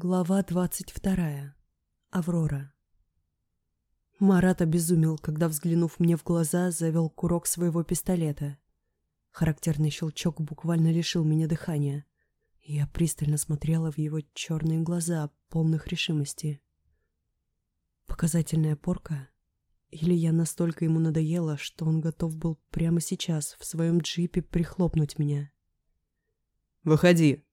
Глава двадцать вторая. Аврора. Марат обезумел, когда, взглянув мне в глаза, завел курок своего пистолета. Характерный щелчок буквально лишил меня дыхания. Я пристально смотрела в его черные глаза, полных решимости. Показательная порка? Или я настолько ему надоела, что он готов был прямо сейчас в своем джипе прихлопнуть меня? «Выходи!»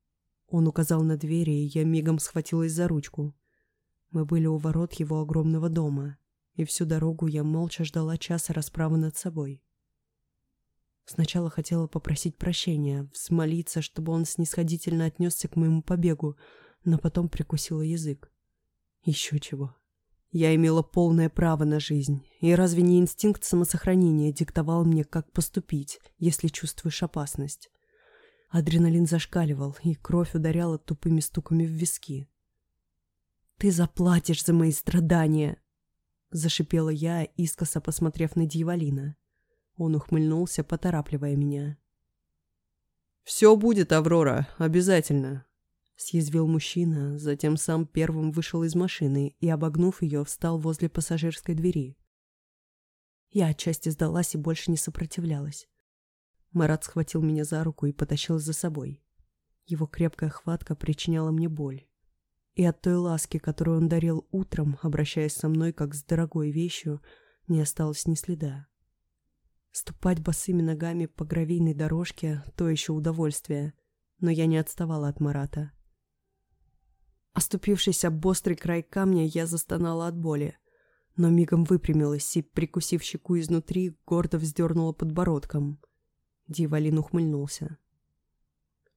Он указал на двери, и я мигом схватилась за ручку. Мы были у ворот его огромного дома, и всю дорогу я молча ждала часа расправы над собой. Сначала хотела попросить прощения, взмолиться, чтобы он снисходительно отнесся к моему побегу, но потом прикусила язык. Еще чего. Я имела полное право на жизнь, и разве не инстинкт самосохранения диктовал мне, как поступить, если чувствуешь опасность? Адреналин зашкаливал, и кровь ударяла тупыми стуками в виски. «Ты заплатишь за мои страдания!» Зашипела я, искоса посмотрев на Дьяволина. Он ухмыльнулся, поторапливая меня. «Все будет, Аврора, обязательно!» Съязвил мужчина, затем сам первым вышел из машины и, обогнув ее, встал возле пассажирской двери. Я отчасти сдалась и больше не сопротивлялась. Марат схватил меня за руку и потащил за собой. Его крепкая хватка причиняла мне боль. И от той ласки, которую он дарил утром, обращаясь со мной как с дорогой вещью, не осталось ни следа. Ступать босыми ногами по гравийной дорожке — то еще удовольствие, но я не отставала от Марата. Оступившись об острый край камня, я застонала от боли, но мигом выпрямилась и, прикусив щеку изнутри, гордо вздернула подбородком — Дьяволин ухмыльнулся.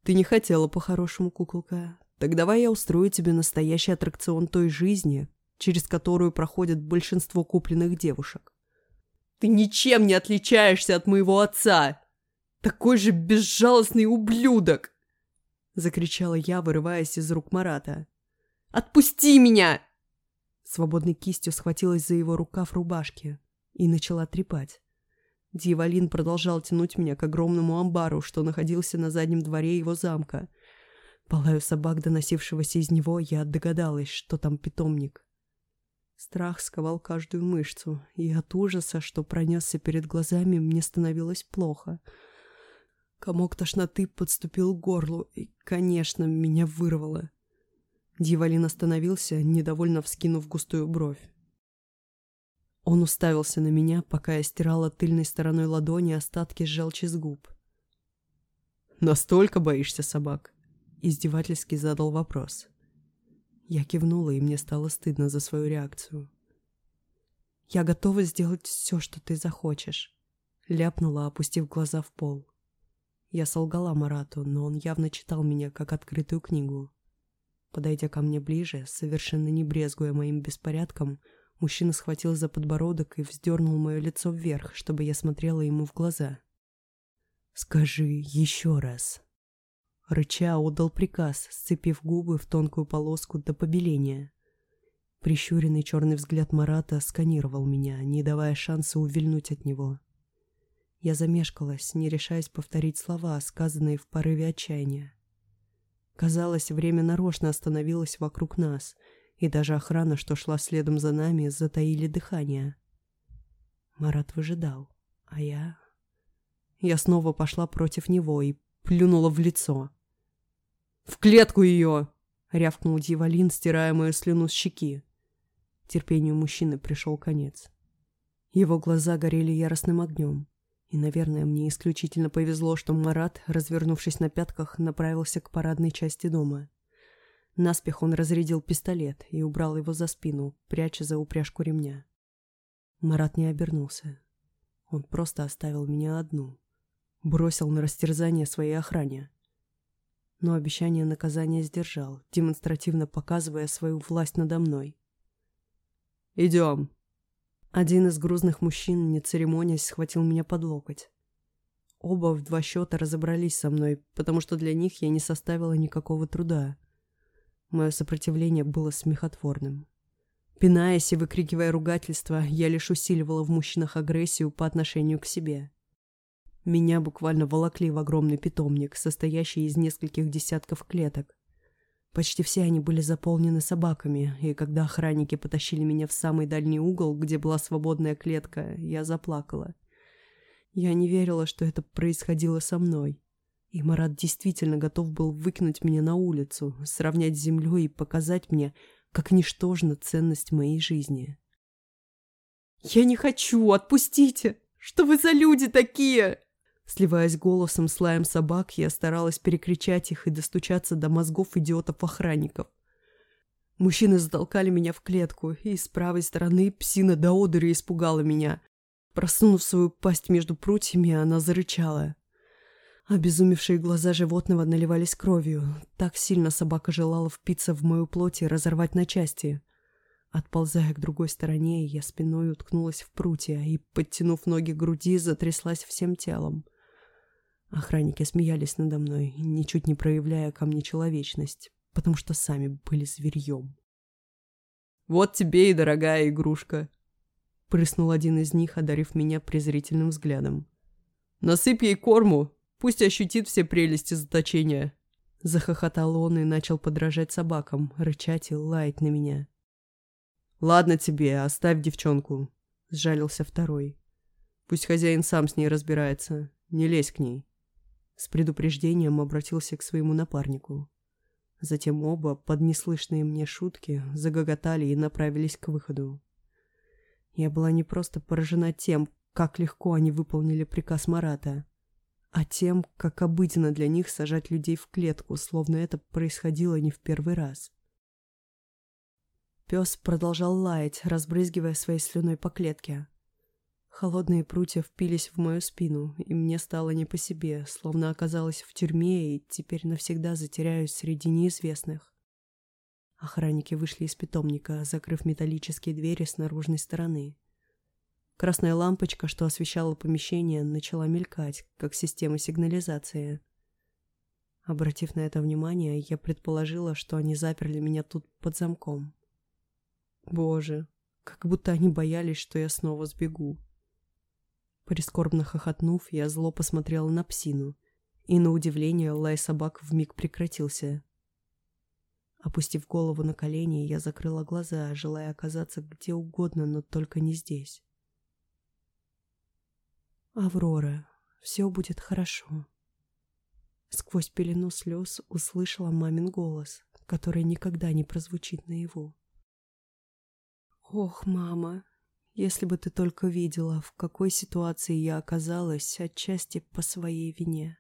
«Ты не хотела по-хорошему, куколка. Так давай я устрою тебе настоящий аттракцион той жизни, через которую проходят большинство купленных девушек. Ты ничем не отличаешься от моего отца! Такой же безжалостный ублюдок!» Закричала я, вырываясь из рук Марата. «Отпусти меня!» Свободной кистью схватилась за его рукав рубашки и начала трепать. Дьяволин продолжал тянуть меня к огромному амбару, что находился на заднем дворе его замка. Полаю собак, доносившегося из него, я догадалась, что там питомник. Страх сковал каждую мышцу, и от ужаса, что пронесся перед глазами, мне становилось плохо. Комок тошноты подступил к горлу, и, конечно, меня вырвало. Дьяволин остановился, недовольно вскинув густую бровь. Он уставился на меня, пока я стирала тыльной стороной ладони остатки желчи с губ. «Настолько боишься собак?» Издевательски задал вопрос. Я кивнула, и мне стало стыдно за свою реакцию. «Я готова сделать все, что ты захочешь», — ляпнула, опустив глаза в пол. Я солгала Марату, но он явно читал меня как открытую книгу. Подойдя ко мне ближе, совершенно не брезгуя моим беспорядком, — Мужчина схватил за подбородок и вздернул мое лицо вверх, чтобы я смотрела ему в глаза. «Скажи еще раз». Рыча отдал приказ, сцепив губы в тонкую полоску до побеления. Прищуренный черный взгляд Марата сканировал меня, не давая шанса увильнуть от него. Я замешкалась, не решаясь повторить слова, сказанные в порыве отчаяния. Казалось, время нарочно остановилось вокруг нас — и даже охрана, что шла следом за нами, затаили дыхание. Марат выжидал, а я... Я снова пошла против него и плюнула в лицо. «В клетку ее!» — рявкнул Дьяволин, стирая мою слюну с щеки. Терпению мужчины пришел конец. Его глаза горели яростным огнем. И, наверное, мне исключительно повезло, что Марат, развернувшись на пятках, направился к парадной части дома. Наспех он разрядил пистолет и убрал его за спину, пряча за упряжку ремня. Марат не обернулся. Он просто оставил меня одну. Бросил на растерзание своей охране. Но обещание наказания сдержал, демонстративно показывая свою власть надо мной. «Идем!» Один из грузных мужчин, не церемонясь, схватил меня под локоть. Оба в два счета разобрались со мной, потому что для них я не составила никакого труда. Мое сопротивление было смехотворным. Пинаясь и выкрикивая ругательства, я лишь усиливала в мужчинах агрессию по отношению к себе. Меня буквально волокли в огромный питомник, состоящий из нескольких десятков клеток. Почти все они были заполнены собаками, и когда охранники потащили меня в самый дальний угол, где была свободная клетка, я заплакала. Я не верила, что это происходило со мной. И Марат действительно готов был выкинуть меня на улицу, сравнять с землей и показать мне, как ничтожна ценность моей жизни. «Я не хочу! Отпустите! Что вы за люди такие?» Сливаясь голосом с лаем собак, я старалась перекричать их и достучаться до мозгов идиотов-охранников. Мужчины затолкали меня в клетку, и с правой стороны псина до одури испугала меня. Просунув свою пасть между прутьями, она зарычала. Обезумевшие глаза животного наливались кровью. Так сильно собака желала впиться в мою плоть и разорвать на части. Отползая к другой стороне, я спиной уткнулась в прутья и, подтянув ноги к груди, затряслась всем телом. Охранники смеялись надо мной, ничуть не проявляя ко мне человечность, потому что сами были зверьем. «Вот тебе и дорогая игрушка!» Прыснул один из них, одарив меня презрительным взглядом. «Насыпь ей корму, пусть ощутит все прелести заточения!» Захохотал он и начал подражать собакам, рычать и лаять на меня. «Ладно тебе, оставь девчонку», — сжалился второй. «Пусть хозяин сам с ней разбирается, не лезь к ней». С предупреждением обратился к своему напарнику. Затем оба, под неслышные мне шутки, загоготали и направились к выходу. Я была не просто поражена тем, как легко они выполнили приказ Марата, а тем, как обыденно для них сажать людей в клетку, словно это происходило не в первый раз. Пес продолжал лаять, разбрызгивая своей слюной по клетке. Холодные прутья впились в мою спину, и мне стало не по себе, словно оказалась в тюрьме и теперь навсегда затеряюсь среди неизвестных. Охранники вышли из питомника, закрыв металлические двери с наружной стороны. Красная лампочка, что освещала помещение, начала мелькать, как система сигнализации. Обратив на это внимание, я предположила, что они заперли меня тут под замком. Боже, как будто они боялись, что я снова сбегу. Прискорбно хохотнув, я зло посмотрела на псину, и, на удивление, лай собак вмиг прекратился. Опустив голову на колени, я закрыла глаза, желая оказаться где угодно, но только не здесь. «Аврора, все будет хорошо». Сквозь пелену слез услышала мамин голос, который никогда не прозвучит наяву. «Ох, мама, если бы ты только видела, в какой ситуации я оказалась, отчасти по своей вине.